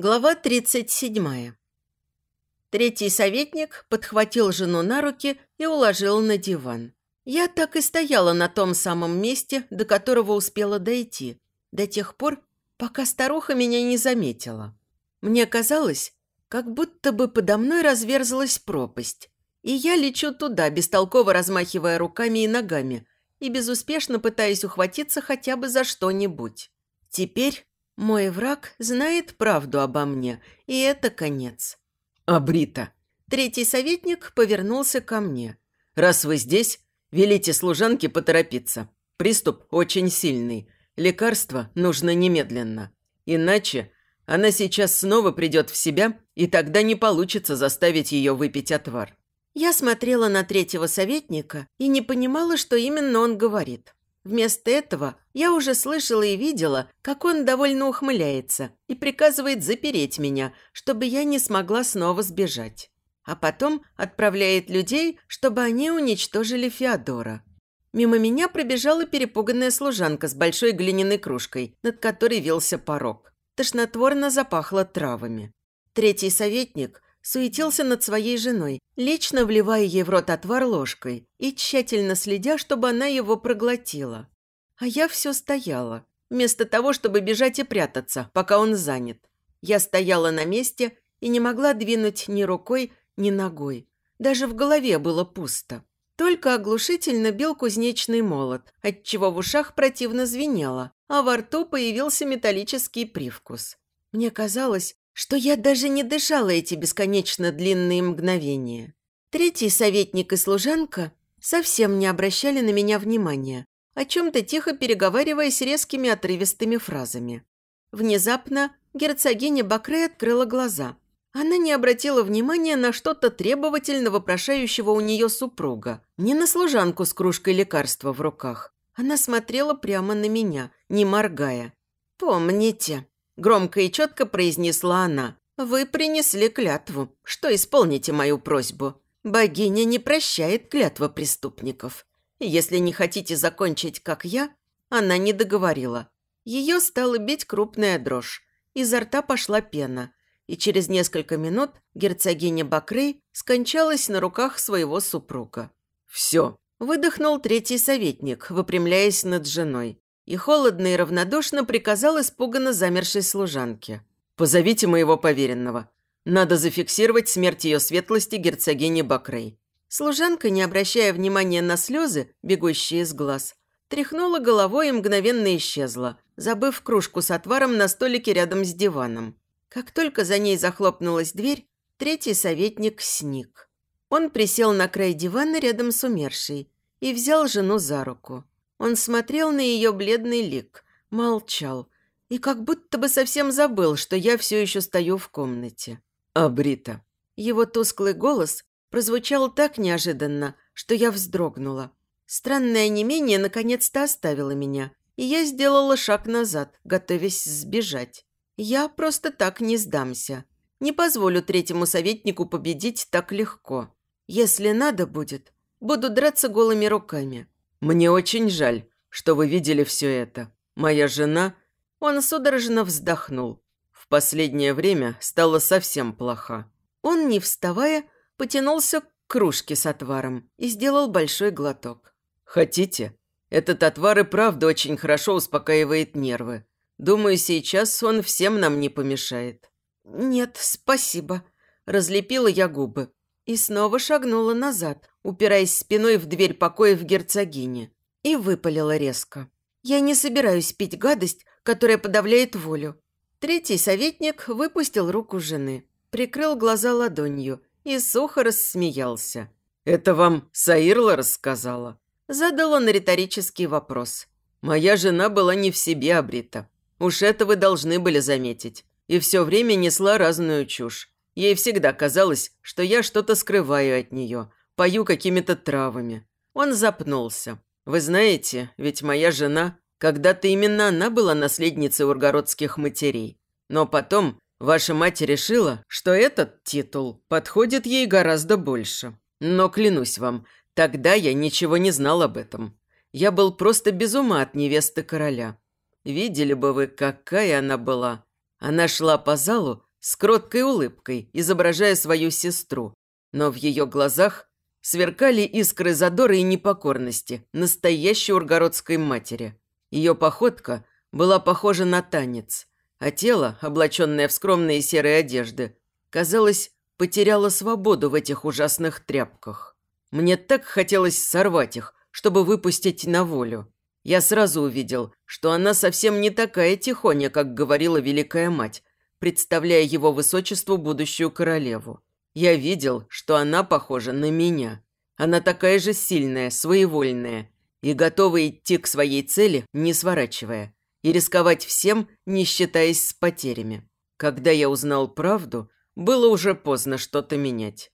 Глава 37. Третий советник подхватил жену на руки и уложил на диван. Я так и стояла на том самом месте, до которого успела дойти, до тех пор, пока старуха меня не заметила. Мне казалось, как будто бы подо мной разверзлась пропасть, и я лечу туда, бестолково размахивая руками и ногами, и безуспешно пытаясь ухватиться хотя бы за что-нибудь. Теперь мой враг знает правду обо мне, и это конец. Абрита. Третий советник повернулся ко мне. Раз вы здесь, велите служанке поторопиться. Приступ очень сильный. Лекарство нужно немедленно. Иначе она сейчас снова придет в себя, и тогда не получится заставить ее выпить отвар. Я смотрела на третьего советника и не понимала, что именно он говорит. Вместо этого я уже слышала и видела, как он довольно ухмыляется и приказывает запереть меня, чтобы я не смогла снова сбежать. А потом отправляет людей, чтобы они уничтожили Феодора. Мимо меня пробежала перепуганная служанка с большой глиняной кружкой, над которой вился порог. Тошнотворно запахло травами. Третий советник суетился над своей женой, лично вливая ей в рот отвар ложкой и тщательно следя, чтобы она его проглотила. А я все стояла, вместо того, чтобы бежать и прятаться, пока он занят. Я стояла на месте и не могла двинуть ни рукой, ни ногой. Даже в голове было пусто. Только оглушительно бил кузнечный молот, отчего в ушах противно звенело, а во рту появился металлический привкус. Мне казалось, что я даже не дышала эти бесконечно длинные мгновения. Третий советник и служанка совсем не обращали на меня внимания, о чем-то тихо переговариваясь резкими отрывистыми фразами. Внезапно герцогиня Бакре открыла глаза. Она не обратила внимания на что-то требовательно вопрошающего у нее супруга, не на служанку с кружкой лекарства в руках. Она смотрела прямо на меня, не моргая. «Помните», Громко и четко произнесла она. «Вы принесли клятву, что исполните мою просьбу. Богиня не прощает клятва преступников. Если не хотите закончить, как я...» Она не договорила. Ее стала бить крупная дрожь. Изо рта пошла пена. И через несколько минут герцогиня Бакрей скончалась на руках своего супруга. «Все», – выдохнул третий советник, выпрямляясь над женой и холодно и равнодушно приказал испуганно замершей служанке. «Позовите моего поверенного. Надо зафиксировать смерть ее светлости герцогини Бакрей». Служанка, не обращая внимания на слезы, бегущие из глаз, тряхнула головой и мгновенно исчезла, забыв кружку с отваром на столике рядом с диваном. Как только за ней захлопнулась дверь, третий советник сник. Он присел на край дивана рядом с умершей и взял жену за руку. Он смотрел на ее бледный лик, молчал и как будто бы совсем забыл, что я все еще стою в комнате. «Абрита». Его тусклый голос прозвучал так неожиданно, что я вздрогнула. Странное онемение наконец-то оставило меня, и я сделала шаг назад, готовясь сбежать. Я просто так не сдамся. Не позволю третьему советнику победить так легко. Если надо будет, буду драться голыми руками. «Мне очень жаль, что вы видели все это. Моя жена...» Он судорожно вздохнул. В последнее время стала совсем плоха. Он, не вставая, потянулся к кружке с отваром и сделал большой глоток. «Хотите? Этот отвар и правда очень хорошо успокаивает нервы. Думаю, сейчас он всем нам не помешает». «Нет, спасибо», – разлепила я губы и снова шагнула назад, упираясь спиной в дверь покоя в герцогине, и выпалила резко. «Я не собираюсь пить гадость, которая подавляет волю». Третий советник выпустил руку жены, прикрыл глаза ладонью и сухо рассмеялся. «Это вам Саирла рассказала?» Задал он риторический вопрос. «Моя жена была не в себе обрита. Уж это вы должны были заметить. И все время несла разную чушь. Ей всегда казалось, что я что-то скрываю от нее, пою какими-то травами. Он запнулся. Вы знаете, ведь моя жена, когда-то именно она была наследницей ургородских матерей. Но потом ваша мать решила, что этот титул подходит ей гораздо больше. Но клянусь вам, тогда я ничего не знал об этом. Я был просто без ума от невесты короля. Видели бы вы, какая она была. Она шла по залу, с кроткой улыбкой, изображая свою сестру. Но в ее глазах сверкали искры задора и непокорности настоящей ургородской матери. Ее походка была похожа на танец, а тело, облаченное в скромные серые одежды, казалось, потеряло свободу в этих ужасных тряпках. Мне так хотелось сорвать их, чтобы выпустить на волю. Я сразу увидел, что она совсем не такая тихоня, как говорила Великая Мать, представляя его высочеству будущую королеву. Я видел, что она похожа на меня. Она такая же сильная, своевольная и готова идти к своей цели, не сворачивая, и рисковать всем, не считаясь с потерями. Когда я узнал правду, было уже поздно что-то менять.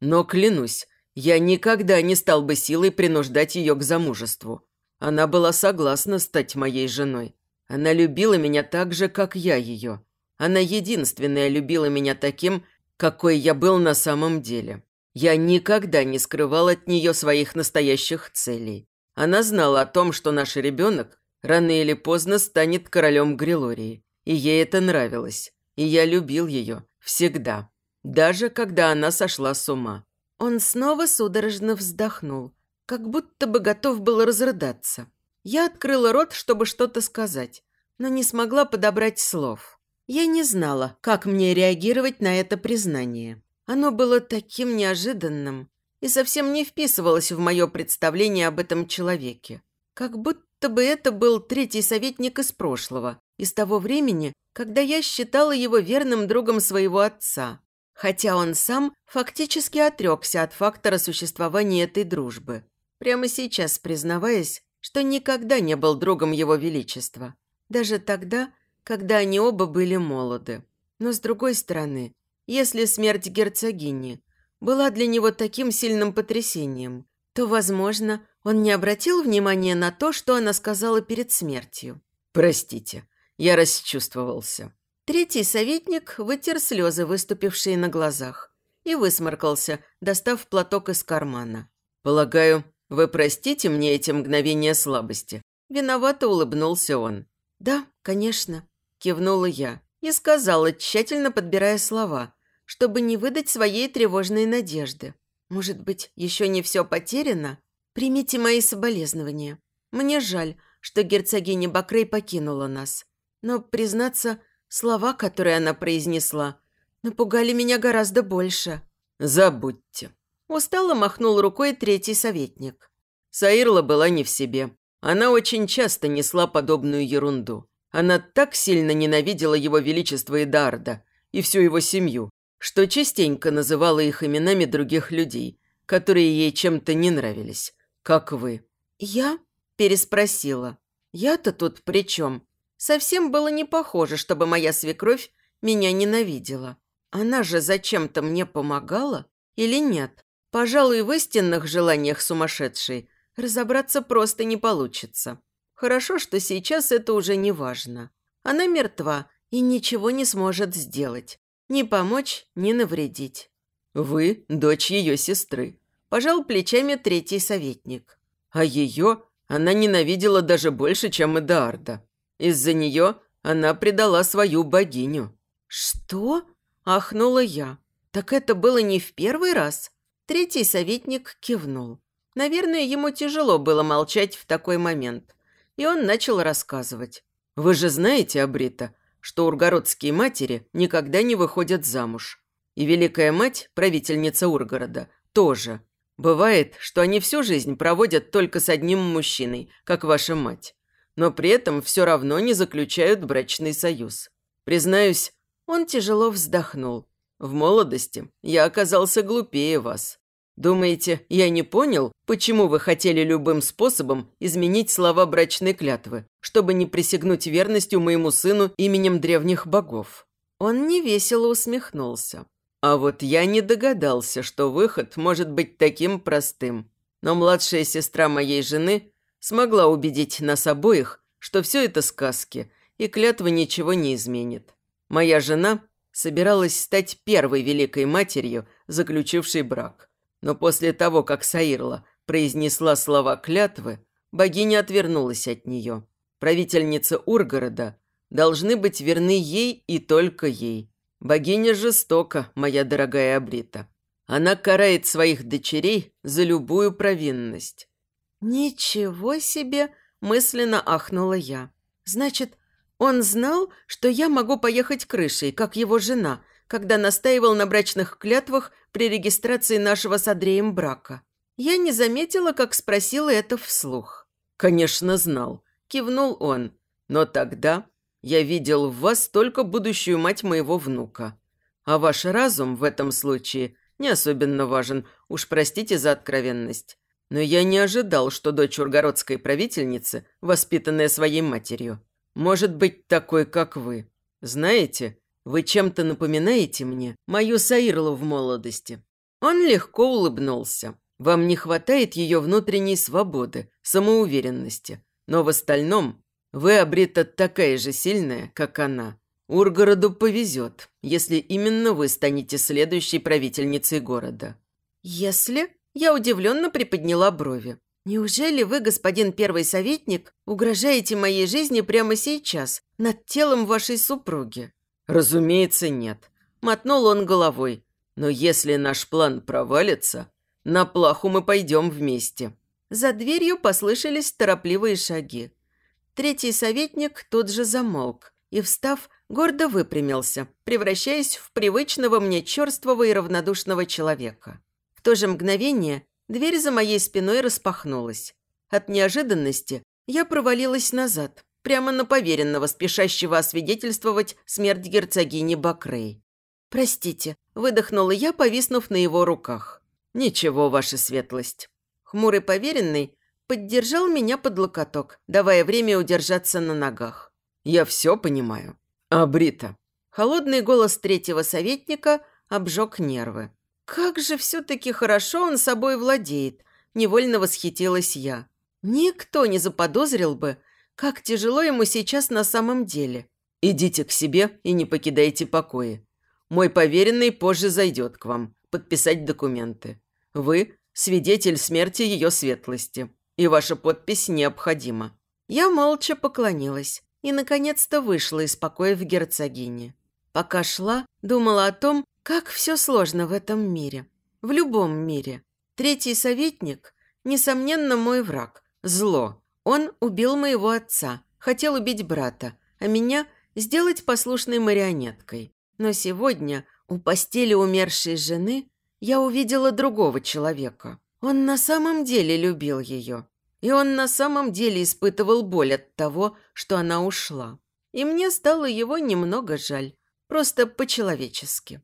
Но клянусь, я никогда не стал бы силой принуждать ее к замужеству. Она была согласна стать моей женой. Она любила меня так же, как я ее. Она единственная любила меня таким, какой я был на самом деле. Я никогда не скрывал от нее своих настоящих целей. Она знала о том, что наш ребенок рано или поздно станет королем Грилории. И ей это нравилось. И я любил ее. Всегда. Даже когда она сошла с ума. Он снова судорожно вздохнул, как будто бы готов был разрыдаться. Я открыла рот, чтобы что-то сказать, но не смогла подобрать слов. Я не знала, как мне реагировать на это признание. Оно было таким неожиданным и совсем не вписывалось в мое представление об этом человеке. Как будто бы это был третий советник из прошлого, из того времени, когда я считала его верным другом своего отца хотя он сам фактически отрекся от фактора существования этой дружбы, прямо сейчас признаваясь, что никогда не был другом его величества, даже тогда, когда они оба были молоды. Но с другой стороны, если смерть герцогини была для него таким сильным потрясением, то, возможно, он не обратил внимания на то, что она сказала перед смертью. «Простите, я расчувствовался. Третий советник вытер слезы, выступившие на глазах, и высморкался, достав платок из кармана. «Полагаю, вы простите мне эти мгновения слабости?» Виновато улыбнулся он. «Да, конечно», – кивнула я и сказала, тщательно подбирая слова, чтобы не выдать своей тревожной надежды. «Может быть, еще не все потеряно? Примите мои соболезнования. Мне жаль, что герцогиня Бакрей покинула нас. Но, признаться, Слова, которые она произнесла, напугали меня гораздо больше. «Забудьте». Устало махнул рукой третий советник. Саирла была не в себе. Она очень часто несла подобную ерунду. Она так сильно ненавидела его величество Эдарда и всю его семью, что частенько называла их именами других людей, которые ей чем-то не нравились, как вы. «Я?» – переспросила. «Я-то тут при чем? Совсем было не похоже, чтобы моя свекровь меня ненавидела. Она же зачем-то мне помогала или нет? Пожалуй, в истинных желаниях сумасшедшей разобраться просто не получится. Хорошо, что сейчас это уже не важно. Она мертва и ничего не сможет сделать. Ни помочь, ни навредить. Вы – дочь ее сестры. Пожал плечами третий советник. А ее она ненавидела даже больше, чем Эдаарда. Из-за нее она предала свою богиню». «Что?» – ахнула я. «Так это было не в первый раз?» Третий советник кивнул. Наверное, ему тяжело было молчать в такой момент. И он начал рассказывать. «Вы же знаете, Абрита, что ургородские матери никогда не выходят замуж. И Великая Мать, правительница Ургорода, тоже. Бывает, что они всю жизнь проводят только с одним мужчиной, как ваша мать но при этом все равно не заключают брачный союз. Признаюсь, он тяжело вздохнул. В молодости я оказался глупее вас. Думаете, я не понял, почему вы хотели любым способом изменить слова брачной клятвы, чтобы не присягнуть верностью моему сыну именем древних богов?» Он невесело усмехнулся. «А вот я не догадался, что выход может быть таким простым. Но младшая сестра моей жены смогла убедить нас обоих, что все это сказки, и клятва ничего не изменит. Моя жена собиралась стать первой великой матерью, заключившей брак. Но после того, как Саирла произнесла слова клятвы, богиня отвернулась от нее. Правительница Ургорода должны быть верны ей и только ей. Богиня жестока, моя дорогая Абрита. Она карает своих дочерей за любую провинность». «Ничего себе!» – мысленно ахнула я. «Значит, он знал, что я могу поехать крышей, как его жена, когда настаивал на брачных клятвах при регистрации нашего с Андреем брака. Я не заметила, как спросила это вслух. «Конечно, знал», – кивнул он. «Но тогда я видел в вас только будущую мать моего внука. А ваш разум в этом случае не особенно важен, уж простите за откровенность. Но я не ожидал, что дочь ургородской правительницы, воспитанная своей матерью, может быть такой, как вы. Знаете, вы чем-то напоминаете мне мою Саирлу в молодости». Он легко улыбнулся. «Вам не хватает ее внутренней свободы, самоуверенности. Но в остальном вы, Абрита, такая же сильная, как она. Ургороду повезет, если именно вы станете следующей правительницей города». «Если?» Я удивленно приподняла брови. «Неужели вы, господин первый советник, угрожаете моей жизни прямо сейчас, над телом вашей супруги?» «Разумеется, нет», – мотнул он головой. «Но если наш план провалится, на плаху мы пойдем вместе». За дверью послышались торопливые шаги. Третий советник тут же замолк и, встав, гордо выпрямился, превращаясь в привычного мне черствого и равнодушного человека. В то же мгновение дверь за моей спиной распахнулась. От неожиданности я провалилась назад, прямо на поверенного, спешащего освидетельствовать смерть герцогини Бакрей. «Простите», – выдохнула я, повиснув на его руках. «Ничего, ваша светлость». Хмурый поверенный поддержал меня под локоток, давая время удержаться на ногах. «Я все понимаю. А Брита?» Холодный голос третьего советника обжег нервы. «Как же все-таки хорошо он собой владеет!» – невольно восхитилась я. Никто не заподозрил бы, как тяжело ему сейчас на самом деле. «Идите к себе и не покидайте покои. Мой поверенный позже зайдет к вам подписать документы. Вы – свидетель смерти ее светлости и ваша подпись необходима». Я молча поклонилась и, наконец-то, вышла из покоев герцогини. Пока шла, думала о том, как все сложно в этом мире. В любом мире. Третий советник, несомненно, мой враг. Зло. Он убил моего отца, хотел убить брата, а меня сделать послушной марионеткой. Но сегодня у постели умершей жены я увидела другого человека. Он на самом деле любил ее. И он на самом деле испытывал боль от того, что она ушла. И мне стало его немного жаль. Просто по-человечески.